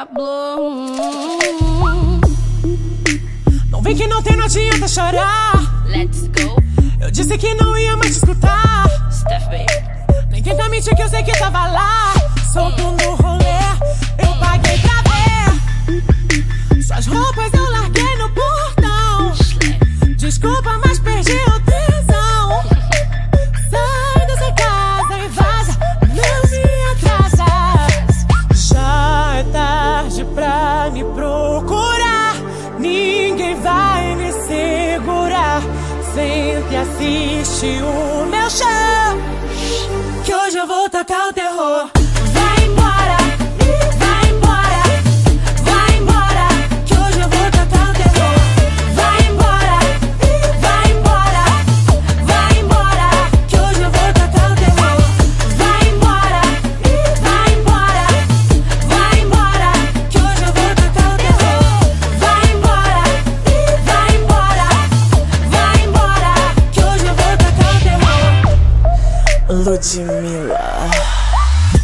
Pablo. Não vem que não tem, não adianta chorar. Let's go. Eu disse que não ia mais te escutar. Steph, baby. Nem tenta mentir que eu sei que tava lá. Solto no rolê, eu paguei pra ver. Suas roupas eu larguei no portão. Desculpa, mas. Vai me segurar. Sente assiste o meu show. Que hoje eu vou tacar o terror. Ludmilla.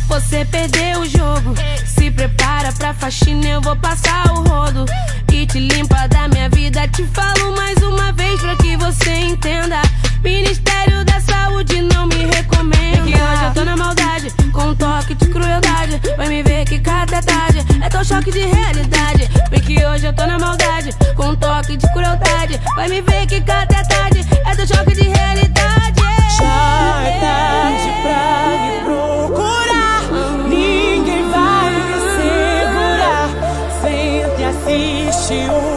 Você perdeu o jogo. Se prepara pra faxina, eu vou passar o rodo. E te limpa da minha vida. Te falo mais uma vez pra que você entenda. Ministério da Saúde não me recomenda. Que hoje eu tô na maldade, com um toque de crueldade. Vai me ver que cada tarde é tão choque de realidade. Vem que hoje eu tô na maldade, com um toque de crueldade. Vai me ver que cada tarde é tão choque de realidade. 起舞